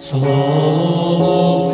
そう